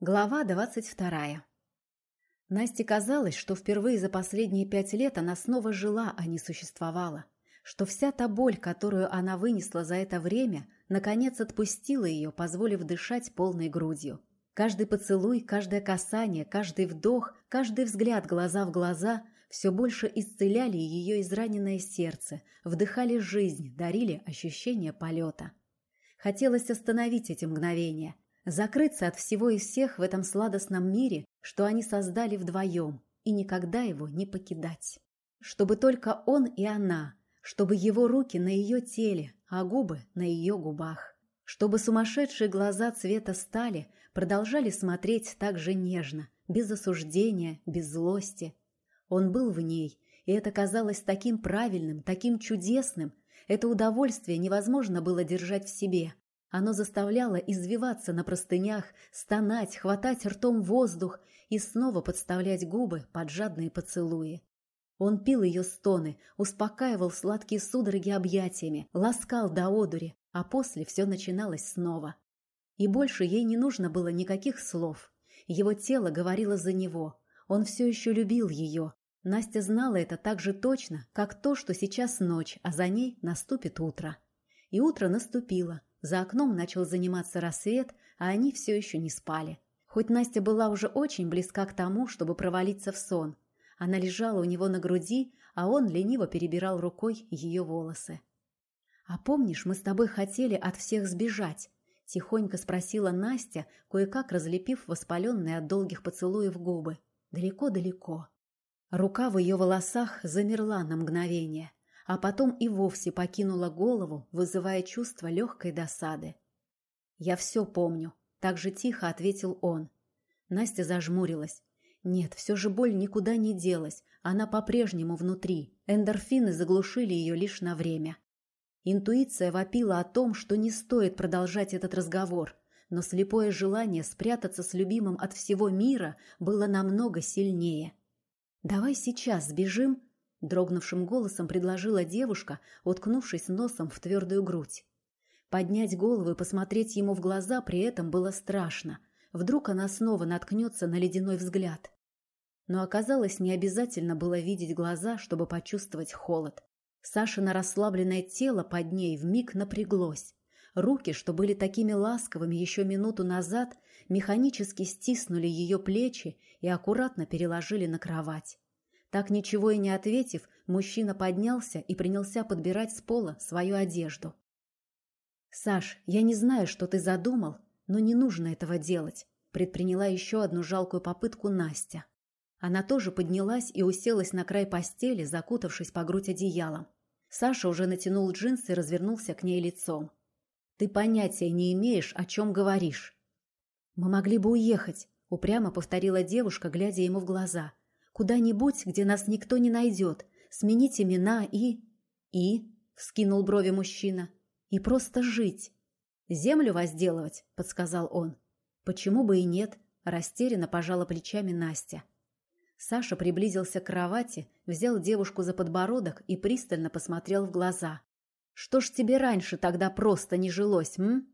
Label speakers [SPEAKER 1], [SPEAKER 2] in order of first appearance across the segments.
[SPEAKER 1] Глава двадцать вторая. Насте казалось, что впервые за последние пять лет она снова жила, а не существовала, что вся та боль, которую она вынесла за это время, наконец отпустила ее, позволив дышать полной грудью. Каждый поцелуй, каждое касание, каждый вдох, каждый взгляд глаза в глаза все больше исцеляли ее израненное сердце, вдыхали жизнь, дарили ощущение полета. Хотелось остановить эти мгновения – Закрыться от всего и всех в этом сладостном мире, что они создали вдвоем, и никогда его не покидать. Чтобы только он и она, чтобы его руки на ее теле, а губы на ее губах. Чтобы сумасшедшие глаза цвета стали продолжали смотреть так же нежно, без осуждения, без злости. Он был в ней, и это казалось таким правильным, таким чудесным. Это удовольствие невозможно было держать в себе, оно заставляло извиваться на простынях, стонать, хватать ртом воздух и снова подставлять губы под жадные поцелуи. Он пил ее стоны, успокаивал сладкие судороги объятиями, ласкал до одури, а после все начиналось снова. И больше ей не нужно было никаких слов. Его тело говорило за него. Он все еще любил ее. Настя знала это так же точно, как то, что сейчас ночь, а за ней наступит утро. И утро наступило, за окном начал заниматься рассвет, а они все еще не спали. Хоть Настя была уже очень близка к тому, чтобы провалиться в сон. Она лежала у него на груди, а он лениво перебирал рукой ее волосы. «А помнишь, мы с тобой хотели от всех сбежать?» — тихонько спросила Настя, кое-как разлепив воспаленные от долгих поцелуев губы. Далеко-далеко. Рука в ее волосах замерла на мгновение а потом и вовсе покинула голову, вызывая чувство легкой досады. «Я все помню», — так же тихо ответил он. Настя зажмурилась. Нет, все же боль никуда не делась, она по-прежнему внутри. Эндорфины заглушили ее лишь на время. Интуиция вопила о том, что не стоит продолжать этот разговор, но слепое желание спрятаться с любимым от всего мира было намного сильнее. «Давай сейчас сбежим Дрогнувшим голосом предложила девушка, уткнувшись носом в твердую грудь. Поднять голову и посмотреть ему в глаза при этом было страшно. Вдруг она снова наткнется на ледяной взгляд. Но оказалось, не обязательно было видеть глаза, чтобы почувствовать холод. Сашина расслабленное тело под ней вмиг напряглось. Руки, что были такими ласковыми еще минуту назад, механически стиснули ее плечи и аккуратно переложили на кровать. Так ничего и не ответив, мужчина поднялся и принялся подбирать с пола свою одежду. «Саш, я не знаю, что ты задумал, но не нужно этого делать», предприняла еще одну жалкую попытку Настя. Она тоже поднялась и уселась на край постели, закутавшись по грудь одеялом. Саша уже натянул джинсы и развернулся к ней лицом. «Ты понятия не имеешь, о чем говоришь». «Мы могли бы уехать», — упрямо повторила девушка, глядя ему в глаза. Куда-нибудь, где нас никто не найдет. Сменить имена и... И? Вскинул брови мужчина. И просто жить. Землю возделывать, подсказал он. Почему бы и нет? Растерянно пожала плечами Настя. Саша приблизился к кровати, взял девушку за подбородок и пристально посмотрел в глаза. «Что ж тебе раньше тогда просто не жилось, м?»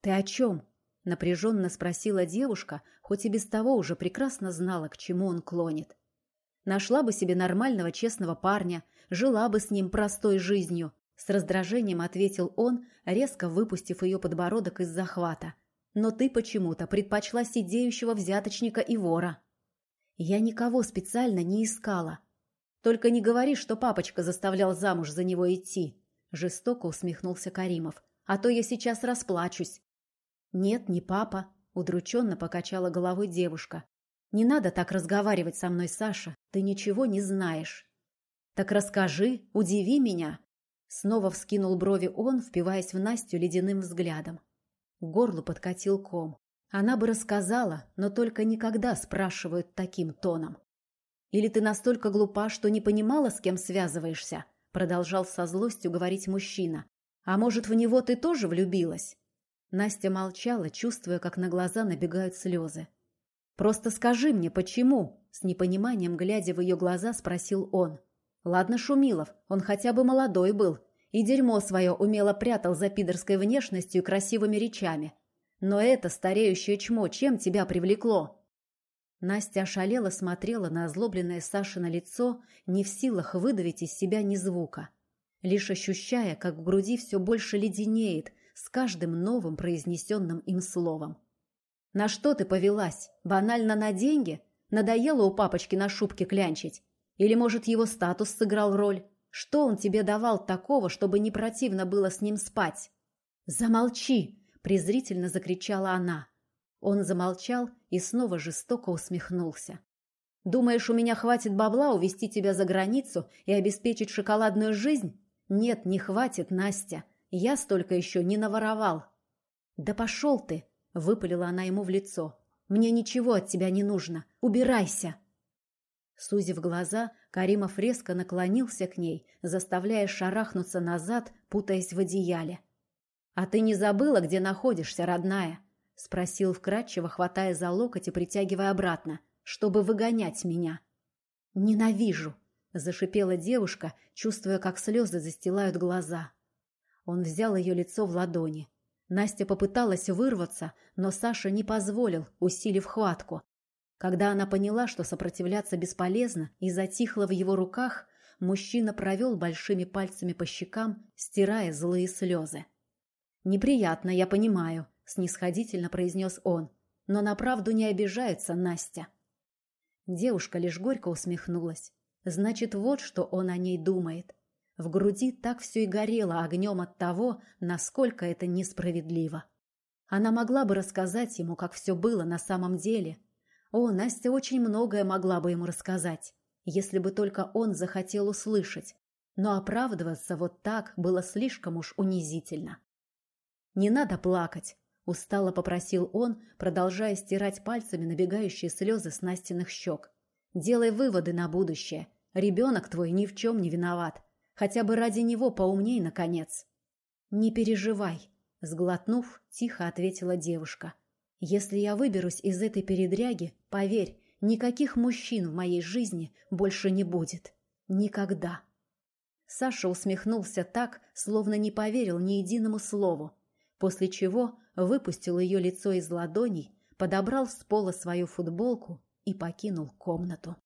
[SPEAKER 1] «Ты о чем?» — напряженно спросила девушка, хоть и без того уже прекрасно знала, к чему он клонит. Нашла бы себе нормального, честного парня, жила бы с ним простой жизнью. С раздражением ответил он, резко выпустив ее подбородок из захвата. Но ты почему-то предпочла сидеющего взяточника и вора. Я никого специально не искала. Только не говори, что папочка заставлял замуж за него идти. Жестоко усмехнулся Каримов. А то я сейчас расплачусь. Нет, не папа. Удрученно покачала головой девушка. Не надо так разговаривать со мной, Саша. Ты ничего не знаешь. Так расскажи, удиви меня. Снова вскинул брови он, впиваясь в Настю ледяным взглядом. К горлу подкатил ком. Она бы рассказала, но только никогда спрашивают таким тоном. «Или ты настолько глупа, что не понимала, с кем связываешься?» Продолжал со злостью говорить мужчина. «А может, в него ты тоже влюбилась?» Настя молчала, чувствуя, как на глаза набегают слезы. «Просто скажи мне, почему?» С непониманием, глядя в ее глаза, спросил он. «Ладно, Шумилов, он хотя бы молодой был, и дерьмо свое умело прятал за пидорской внешностью и красивыми речами. Но это стареющее чмо чем тебя привлекло?» Настя ошалела смотрела на озлобленное Сашино лицо, не в силах выдавить из себя ни звука, лишь ощущая, как в груди все больше леденеет с каждым новым произнесенным им словом. «На что ты повелась? Банально на деньги? Надоело у папочки на шубке клянчить? Или, может, его статус сыграл роль? Что он тебе давал такого, чтобы не противно было с ним спать?» «Замолчи!» – презрительно закричала она. Он замолчал и снова жестоко усмехнулся. «Думаешь, у меня хватит бабла увезти тебя за границу и обеспечить шоколадную жизнь? Нет, не хватит, Настя. Я столько еще не наворовал». «Да пошел ты!» — выпалила она ему в лицо. «Мне ничего от тебя не нужно. Убирайся!» Сузив глаза, Каримов резко наклонился к ней, заставляя шарахнуться назад, путаясь в одеяле. «А ты не забыла, где находишься, родная? — спросил вкратчиво, хватая за локоть и притягивая обратно, чтобы выгонять меня. «Ненавижу!» — зашипела девушка, чувствуя, как слезы застилают глаза. Он взял ее лицо в ладони. Настя попыталась вырваться, но Саша не позволил, усилив хватку. Когда она поняла, что сопротивляться бесполезно, и затихла в его руках, мужчина провел большими пальцами по щекам, стирая злые слезы. «Неприятно, я понимаю», — снисходительно произнес он. «Но на правду не обижается Настя». Девушка лишь горько усмехнулась. Значит, вот что он о ней думает. В груди так все и горело огнем от того, насколько это несправедливо. Она могла бы рассказать ему, как все было на самом деле. О, Настя очень многое могла бы ему рассказать, если бы только он захотел услышать. Но оправдываться вот так было слишком уж унизительно. «Не надо плакать», Устало попросил он, продолжая стирать пальцами набегающие слезы с Настиных щек. «Делай выводы на будущее. Ребенок твой ни в чем не виноват. Хотя бы ради него поумней, наконец». «Не переживай», — сглотнув, тихо ответила девушка. «Если я выберусь из этой передряги, поверь, никаких мужчин в моей жизни больше не будет. Никогда». Саша усмехнулся так, словно не поверил ни единому слову, после чего выпустил ее лицо из ладоней, подобрал с пола свою футболку и покинул комнату.